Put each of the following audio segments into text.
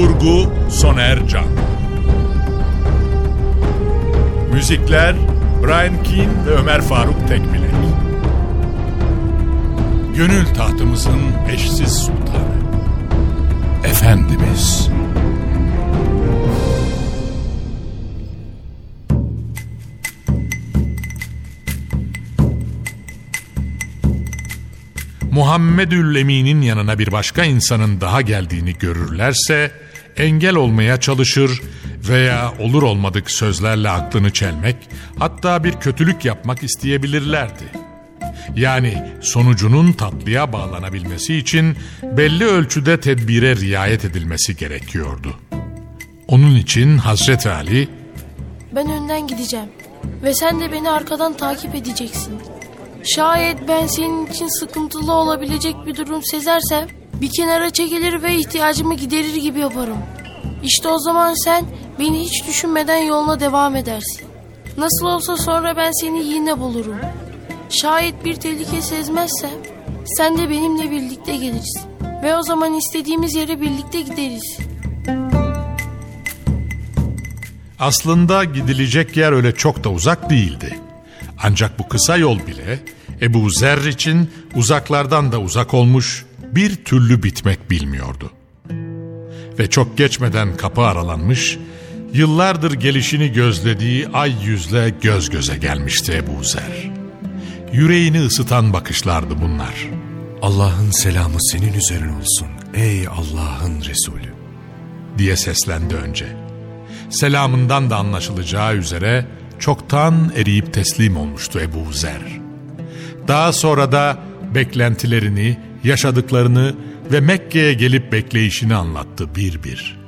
Kurgu Soner Can. Müzikler Brian Keane ve Ömer Faruk Tekbilek. Gönül tahtımızın eşsiz sultanı. Efendimiz. Muhammedül Emin'in yanına bir başka insanın daha geldiğini görürlerse engel olmaya çalışır veya olur olmadık sözlerle aklını çelmek hatta bir kötülük yapmak isteyebilirlerdi. Yani sonucunun tatlıya bağlanabilmesi için belli ölçüde tedbire riayet edilmesi gerekiyordu. Onun için Hazreti Ali Ben önden gideceğim ve sen de beni arkadan takip edeceksin. Şayet ben senin için sıkıntılı olabilecek bir durum sezersem bir kenara çekilir ve ihtiyacımı giderir gibi yaparım. İşte o zaman sen beni hiç düşünmeden yoluna devam edersin. Nasıl olsa sonra ben seni yine bulurum. Şayet bir tehlike sezmezsem sen de benimle birlikte gelirsin. Ve o zaman istediğimiz yere birlikte gideriz. aslında gidilecek yer öyle çok da uzak değildi. Ancak bu kısa yol bile Ebu Zer için uzaklardan da uzak olmuş bir türlü bitmek bilmiyordu. Ve çok geçmeden kapı aralanmış, yıllardır gelişini gözlediği ay yüzle göz göze gelmişti Ebu Zer. Yüreğini ısıtan bakışlardı bunlar. Allah'ın selamı senin üzerine olsun ey Allah'ın Resulü. diye seslendi önce. Selamından da anlaşılacağı üzere çoktan eriyip teslim olmuştu Ebu Zer. Daha sonra da beklentilerini, yaşadıklarını ve Mekke'ye gelip bekleyişini anlattı bir bir.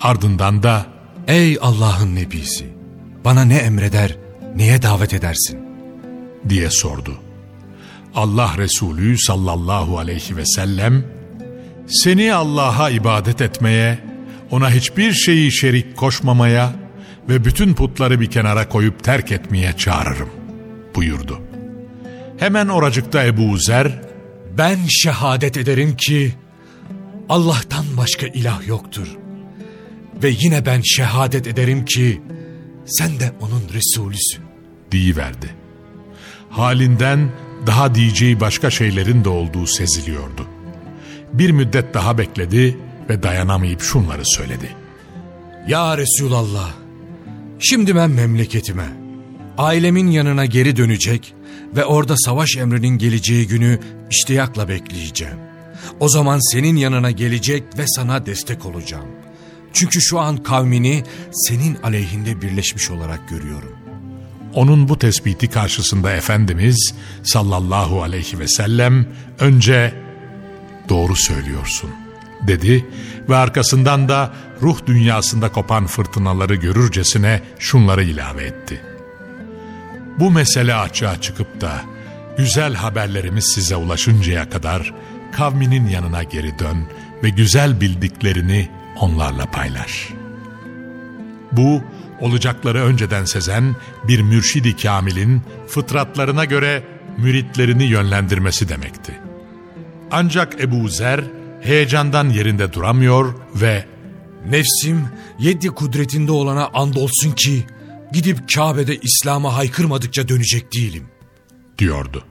Ardından da Ey Allah'ın nebisi bana ne emreder neye davet edersin? diye sordu. Allah Resulü sallallahu aleyhi ve sellem seni Allah'a ibadet etmeye, ona hiçbir şeyi şerik koşmamaya ve bütün putları bir kenara koyup terk etmeye çağırırım buyurdu. Hemen oracıkta Ebu Zer Ben şehadet ederim ki Allah'tan başka ilah yoktur. Ve yine ben şehadet ederim ki sen de onun Resulüsün. deyiverdi. Halinden daha diyeceği başka şeylerin de olduğu seziliyordu. Bir müddet daha bekledi ve dayanamayıp şunları söyledi. Ya Resulallah, şimdi ben memleketime, ailemin yanına geri dönecek ve orada savaş emrinin geleceği günü iştiyakla bekleyeceğim. O zaman senin yanına gelecek ve sana destek olacağım. Çünkü şu an kavmini senin aleyhinde birleşmiş olarak görüyorum. Onun bu tespiti karşısında Efendimiz sallallahu aleyhi ve sellem önce doğru söylüyorsun dedi ve arkasından da ruh dünyasında kopan fırtınaları görürcesine şunları ilave etti. Bu mesele açığa çıkıp da güzel haberlerimiz size ulaşıncaya kadar kavminin yanına geri dön ve güzel bildiklerini onlarla paylaş. Bu olacakları önceden sezen bir mürşidi kamilin fıtratlarına göre müritlerini yönlendirmesi demekti. Ancak Ebu Zer heyecandan yerinde duramıyor ve Nefsim yedi kudretinde olana andolsun ki gidip Kabe'de İslam'a haykırmadıkça dönecek değilim. diyordu.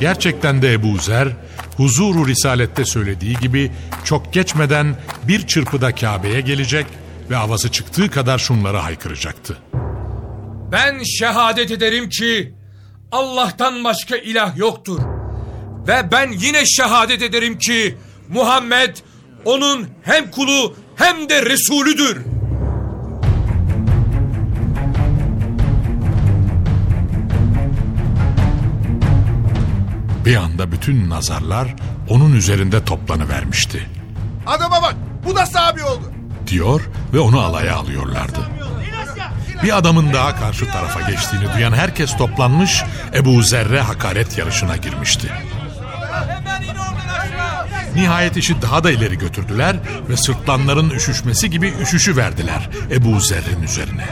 Gerçekten de Ebu Zer, huzuru risalette söylediği gibi çok geçmeden bir çırpıda Kabe'ye gelecek ve havası çıktığı kadar şunları haykıracaktı. Ben şehadet ederim ki Allah'tan başka ilah yoktur. Ve ben yine şehadet ederim ki Muhammed onun hem kulu hem de Resulüdür. Bir anda bütün nazarlar onun üzerinde toplanıvermişti. Adama bak bu da sahabi oldu. Diyor ve onu alaya alıyorlardı. Bir adamın daha karşı tarafa geçtiğini duyan herkes toplanmış Ebu Zerre hakaret yarışına girmişti. Nihayet işi daha da ileri götürdüler ve sırtlanların üşüşmesi gibi üşüşü verdiler Ebu Zer'in üzerine.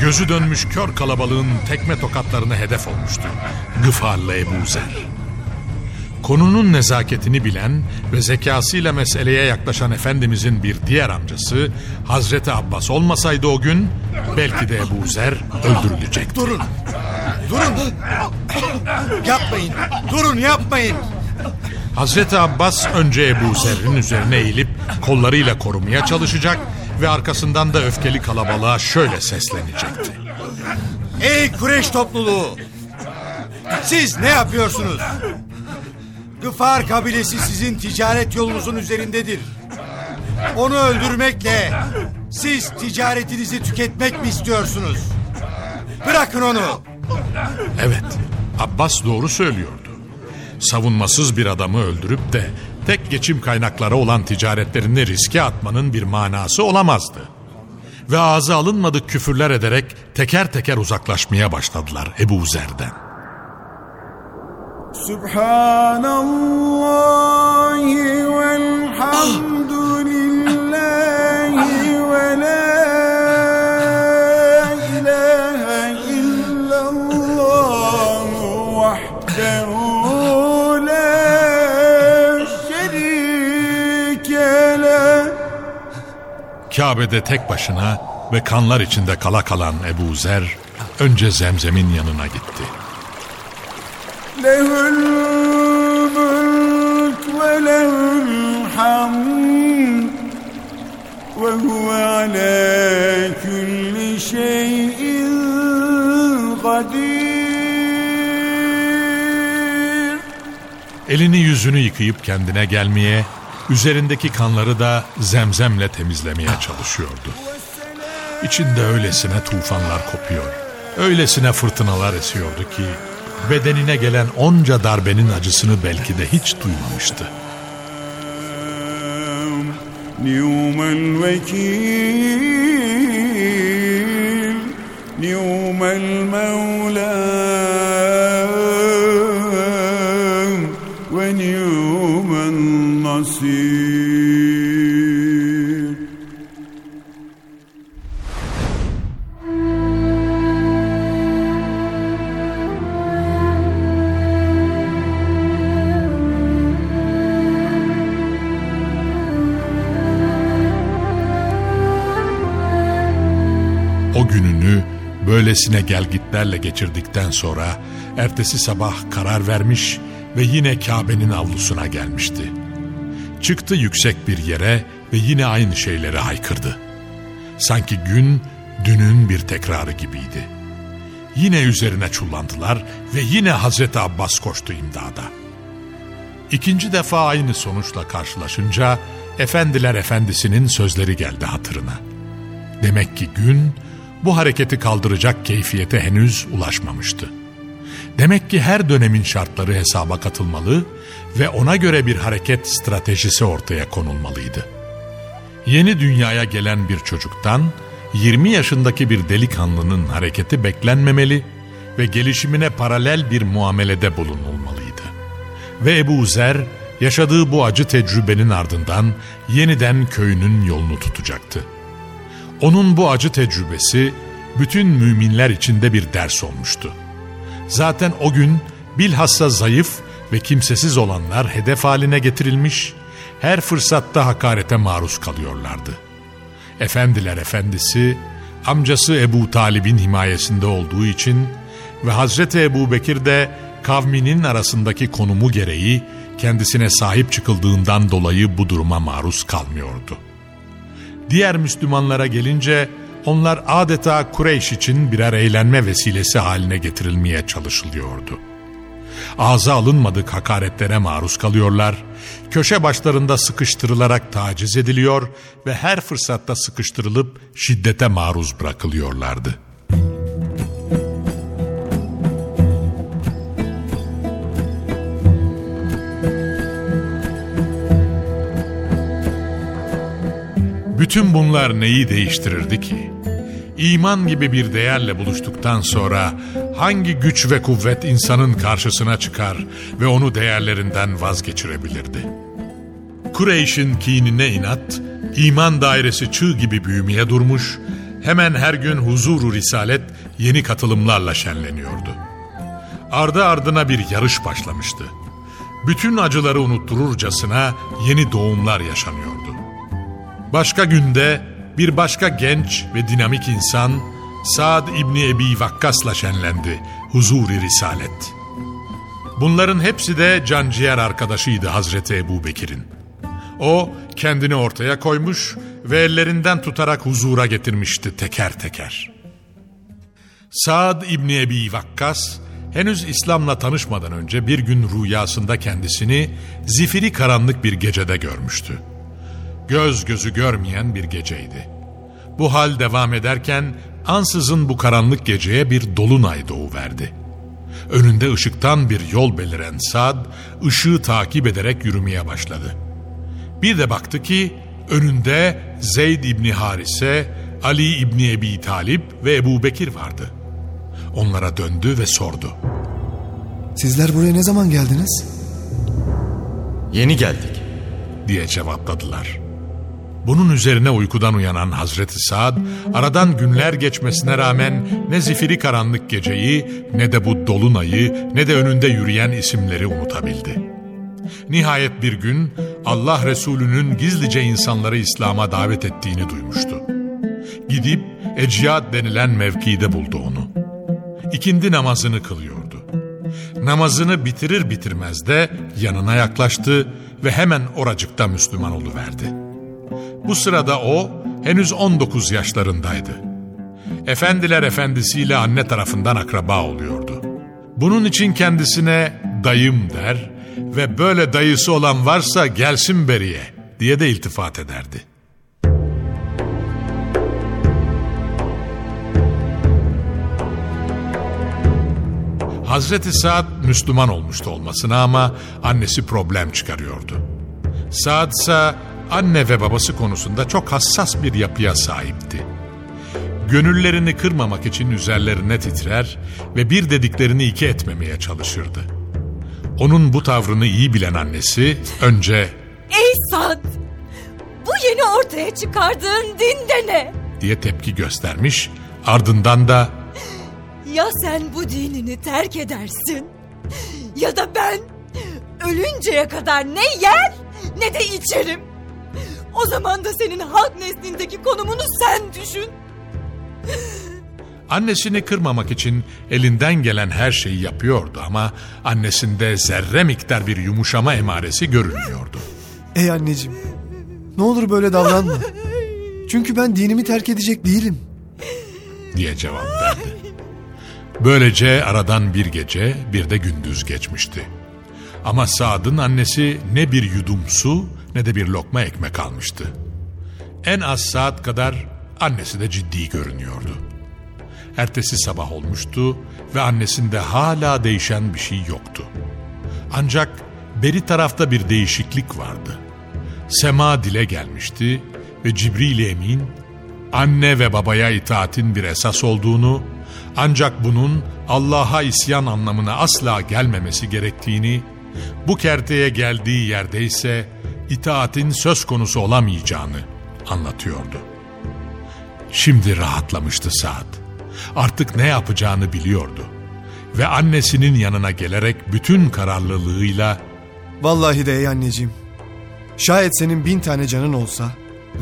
Gözü dönmüş kör kalabalığın tekme tokatlarına hedef olmuştu. Gıfarlı Ebu Zer. Konunun nezaketini bilen ve zekasıyla meseleye yaklaşan Efendimizin bir diğer amcası Hazreti Abbas olmasaydı o gün belki de Ebu Zer öldürülecekti. Durun. Durun. yapmayın. Durun yapmayın. Hazreti Abbas önce Ebu Zer'in üzerine eğilip kollarıyla korumaya çalışacak ve arkasından da öfkeli kalabalığa şöyle seslenecekti. Ey Kureyş topluluğu. Siz ne yapıyorsunuz? Gıfar kabilesi sizin ticaret yolunuzun üzerindedir. Onu öldürmekle siz ticaretinizi tüketmek mi istiyorsunuz? Bırakın onu. Evet, Abbas doğru söylüyordu. Savunmasız bir adamı öldürüp de tek geçim kaynakları olan ticaretlerini riske atmanın bir manası olamazdı. Ve ağza alınmadık küfürler ederek teker teker uzaklaşmaya başladılar Ebu Zer'den. Subhanallahi velhamdülillahi vahdehu la şerike leh Kabe'de tek başına ve kanlar içinde kala kalan Ebu Zer önce Zemzem'in yanına gitti. له الملك وله الحمد وهو على كل شيء قدير Elini yüzünü yıkayıp kendine gelmeye, üzerindeki kanları da zemzemle temizlemeye çalışıyordu. İçinde öylesine tufanlar kopuyor, öylesine fırtınalar esiyordu ki bedenine gelen onca darbenin acısını belki de hiç duymamıştı. نعم الوكيل نعم المولى böylesine gelgitlerle geçirdikten sonra ertesi sabah karar vermiş ve yine Kabe'nin avlusuna gelmişti. Çıktı yüksek bir yere ve yine aynı şeyleri haykırdı. Sanki gün dünün bir tekrarı gibiydi. Yine üzerine çullandılar ve yine Hazreti Abbas koştu imdada. İkinci defa aynı sonuçla karşılaşınca Efendiler Efendisi'nin sözleri geldi hatırına. Demek ki gün bu hareketi kaldıracak keyfiyete henüz ulaşmamıştı. Demek ki her dönemin şartları hesaba katılmalı ve ona göre bir hareket stratejisi ortaya konulmalıydı. Yeni dünyaya gelen bir çocuktan 20 yaşındaki bir delikanlının hareketi beklenmemeli ve gelişimine paralel bir muamelede bulunulmalıydı. Ve Ebu Zer yaşadığı bu acı tecrübenin ardından yeniden köyünün yolunu tutacaktı. Onun bu acı tecrübesi bütün müminler içinde bir ders olmuştu. Zaten o gün bilhassa zayıf ve kimsesiz olanlar hedef haline getirilmiş, her fırsatta hakarete maruz kalıyorlardı. Efendiler efendisi, amcası Ebu Talib'in himayesinde olduğu için Ve Hazreti Ebu Bekir de kavminin arasındaki konumu gereği kendisine sahip çıkıldığından dolayı bu duruma maruz kalmıyordu. Diğer Müslümanlara gelince onlar adeta Kureyş için birer eğlenme vesilesi haline getirilmeye çalışılıyordu. Ağza alınmadık hakaretlere maruz kalıyorlar, köşe başlarında sıkıştırılarak taciz ediliyor ve her fırsatta sıkıştırılıp şiddete maruz bırakılıyorlardı. Bütün bunlar neyi değiştirirdi ki? İman gibi bir değerle buluştuktan sonra hangi güç ve kuvvet insanın karşısına çıkar ve onu değerlerinden vazgeçirebilirdi? Kureyş'in kinine inat, iman dairesi çığ gibi büyümeye durmuş, hemen her gün huzuru risalet yeni katılımlarla şenleniyordu. Ardı ardına bir yarış başlamıştı. Bütün acıları unuttururcasına yeni doğumlar yaşanıyordu. Başka günde bir başka genç ve dinamik insan Saad İbni Ebi Vakkas'la şenlendi huzuri risalet. Bunların hepsi de canciğer arkadaşıydı Hazreti Ebu Bekir'in. O kendini ortaya koymuş ve ellerinden tutarak huzura getirmişti teker teker. Saad İbni Ebi Vakkas henüz İslam'la tanışmadan önce bir gün rüyasında kendisini zifiri karanlık bir gecede görmüştü göz gözü görmeyen bir geceydi. Bu hal devam ederken ansızın bu karanlık geceye bir dolunay doğuverdi. Önünde ışıktan bir yol beliren Sad, ışığı takip ederek yürümeye başladı. Bir de baktı ki önünde Zeyd İbni Harise, Ali İbni Ebi Talip ve Ebu Bekir vardı. Onlara döndü ve sordu. Sizler buraya ne zaman geldiniz? Yeni geldik. diye cevapladılar. Bunun üzerine uykudan uyanan Hazreti Saad, aradan günler geçmesine rağmen ne zifiri karanlık geceyi, ne de bu dolunayı, ne de önünde yürüyen isimleri unutabildi. Nihayet bir gün Allah Resulü'nün gizlice insanları İslam'a davet ettiğini duymuştu. Gidip Eciyat denilen mevkide buldu onu. İkindi namazını kılıyordu. Namazını bitirir bitirmez de yanına yaklaştı ve hemen oracıkta Müslüman oluverdi.'' Bu sırada o henüz 19 yaşlarındaydı. Efendiler efendisiyle anne tarafından akraba oluyordu. Bunun için kendisine dayım der ve böyle dayısı olan varsa gelsin beriye diye de iltifat ederdi. Hazreti Saad Müslüman olmuştu olmasına ama annesi problem çıkarıyordu. Saad ise anne ve babası konusunda çok hassas bir yapıya sahipti. Gönüllerini kırmamak için üzerlerine titrer ve bir dediklerini iki etmemeye çalışırdı. Onun bu tavrını iyi bilen annesi önce Ey Sad! Bu yeni ortaya çıkardığın din de ne? diye tepki göstermiş, ardından da Ya sen bu dinini terk edersin ya da ben ölünceye kadar ne yer ne de içerim. O zaman da senin halk neslindeki konumunu sen düşün. Annesini kırmamak için elinden gelen her şeyi yapıyordu ama annesinde zerre miktar bir yumuşama emaresi görünmüyordu. Ey anneciğim, ne olur böyle davranma. Çünkü ben dinimi terk edecek değilim. diye cevap verdi. Böylece aradan bir gece bir de gündüz geçmişti. Ama Saad'ın annesi ne bir yudum su ne de bir lokma ekmek almıştı. En az saat kadar annesi de ciddi görünüyordu. Ertesi sabah olmuştu ve annesinde hala değişen bir şey yoktu. Ancak beri tarafta bir değişiklik vardı. Sema dile gelmişti ve Cibril Emin anne ve babaya itaatin bir esas olduğunu ancak bunun Allah'a isyan anlamına asla gelmemesi gerektiğini, bu kerteye geldiği yerde ise itaatin söz konusu olamayacağını anlatıyordu. Şimdi rahatlamıştı Saad. Artık ne yapacağını biliyordu. Ve annesinin yanına gelerek bütün kararlılığıyla Vallahi de ey anneciğim. Şayet senin bin tane canın olsa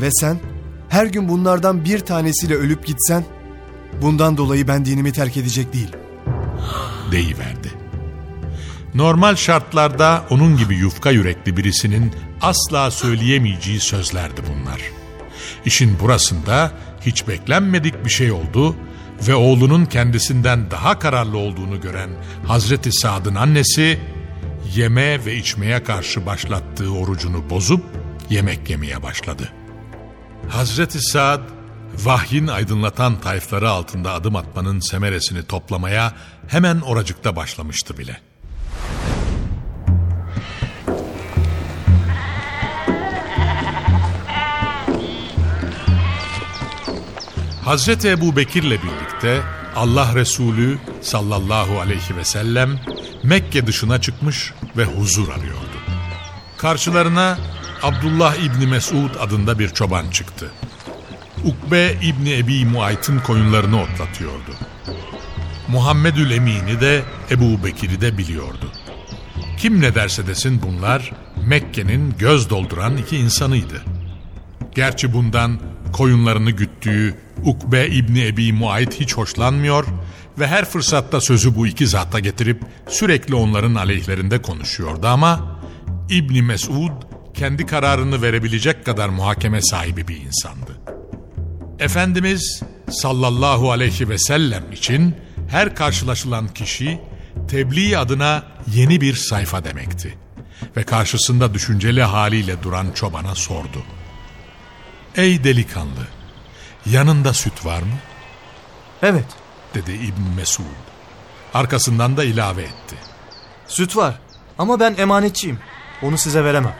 ve sen her gün bunlardan bir tanesiyle ölüp gitsen bundan dolayı ben dinimi terk edecek değilim. deyiverdi. Normal şartlarda onun gibi yufka yürekli birisinin asla söyleyemeyeceği sözlerdi bunlar. İşin burasında hiç beklenmedik bir şey oldu ve oğlunun kendisinden daha kararlı olduğunu gören Hazreti Sad'ın annesi yeme ve içmeye karşı başlattığı orucunu bozup yemek yemeye başladı. Hazreti Sad vahyin aydınlatan tayfları altında adım atmanın semeresini toplamaya hemen oracıkta başlamıştı bile. Hazreti Ebu Bekir'le birlikte Allah Resulü sallallahu aleyhi ve sellem Mekke dışına çıkmış ve huzur arıyordu. Karşılarına Abdullah İbni Mesud adında bir çoban çıktı. Ukbe İbni Ebi Muayt'ın koyunlarını otlatıyordu. Muhammedül Emin'i de Ebu Bekir'i de biliyordu. Kim ne derse desin bunlar Mekke'nin göz dolduran iki insanıydı. Gerçi bundan koyunlarını güttüğü Ukbe İbni Ebi Muayt hiç hoşlanmıyor ve her fırsatta sözü bu iki zata getirip sürekli onların aleyhlerinde konuşuyordu ama İbni Mesud kendi kararını verebilecek kadar muhakeme sahibi bir insandı. Efendimiz sallallahu aleyhi ve sellem için her karşılaşılan kişi tebliğ adına yeni bir sayfa demekti. Ve karşısında düşünceli haliyle duran çobana sordu. Ey delikanlı, yanında süt var mı? Evet, dedi İbn Mesud. Arkasından da ilave etti. süt var ama ben emanetçiyim. Onu size veremem.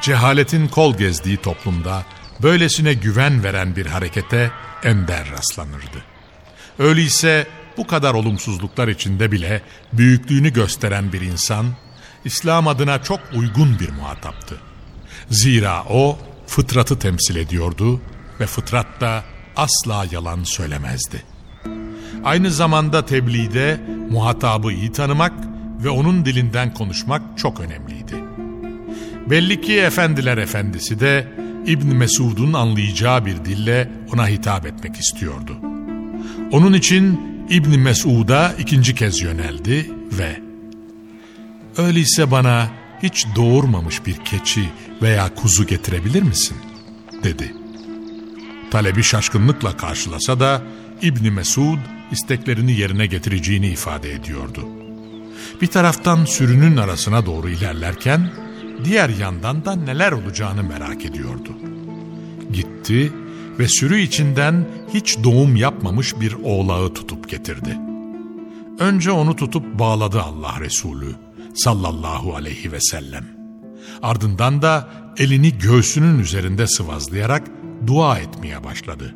Cehaletin kol gezdiği toplumda böylesine güven veren bir harekete ender rastlanırdı. Öyleyse bu kadar olumsuzluklar içinde bile büyüklüğünü gösteren bir insan, İslam adına çok uygun bir muhataptı. Zira o fıtratı temsil ediyordu ve fıtrat da asla yalan söylemezdi. Aynı zamanda tebliğde muhatabı iyi tanımak ve onun dilinden konuşmak çok önemliydi. Belli ki efendiler efendisi de İbn Mesud'un anlayacağı bir dille ona hitap etmek istiyordu. Onun için İbn Mesud'a ikinci kez yöneldi ve Öyleyse bana hiç doğurmamış bir keçi veya kuzu getirebilir misin? dedi. Talebi şaşkınlıkla karşılasa da İbni Mesud isteklerini yerine getireceğini ifade ediyordu. Bir taraftan sürünün arasına doğru ilerlerken diğer yandan da neler olacağını merak ediyordu. Gitti ve sürü içinden hiç doğum yapmamış bir oğlağı tutup getirdi. Önce onu tutup bağladı Allah Resulü sallallahu aleyhi ve sellem. Ardından da elini göğsünün üzerinde sıvazlayarak dua etmeye başladı.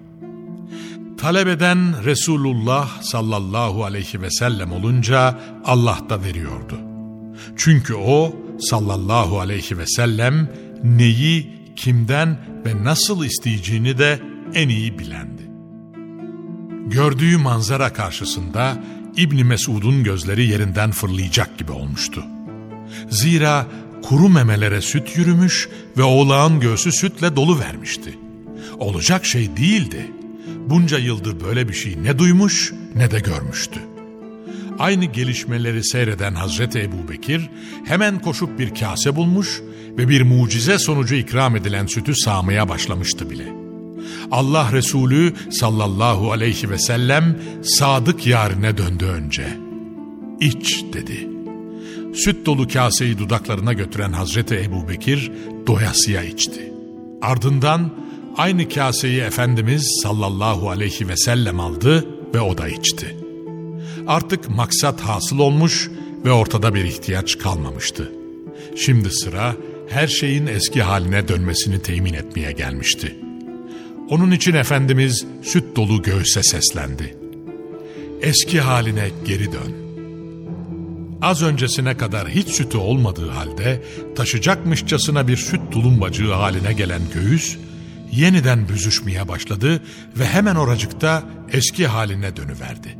Talep eden Resulullah sallallahu aleyhi ve sellem olunca Allah da veriyordu. Çünkü o sallallahu aleyhi ve sellem neyi, kimden ve nasıl isteyeceğini de en iyi bilendi. Gördüğü manzara karşısında İbni Mesud'un gözleri yerinden fırlayacak gibi olmuştu. Zira kuru memelere süt yürümüş ve oğlağın göğsü sütle dolu vermişti. Olacak şey değildi. Bunca yıldır böyle bir şey ne duymuş ne de görmüştü. Aynı gelişmeleri seyreden Hazreti Ebu Bekir hemen koşup bir kase bulmuş ve bir mucize sonucu ikram edilen sütü sağmaya başlamıştı bile. Allah Resulü sallallahu aleyhi ve sellem sadık yarine döndü önce. İç dedi. Süt dolu kaseyi dudaklarına götüren Hazreti Ebu Bekir doyasıya içti. Ardından aynı kaseyi Efendimiz sallallahu aleyhi ve sellem aldı ve o da içti. Artık maksat hasıl olmuş ve ortada bir ihtiyaç kalmamıştı. Şimdi sıra her şeyin eski haline dönmesini temin etmeye gelmişti. Onun için Efendimiz süt dolu göğse seslendi. Eski haline geri dön. Az öncesine kadar hiç sütü olmadığı halde taşacakmışçasına bir süt tulumbacığı haline gelen göğüs yeniden büzüşmeye başladı ve hemen oracıkta eski haline dönüverdi.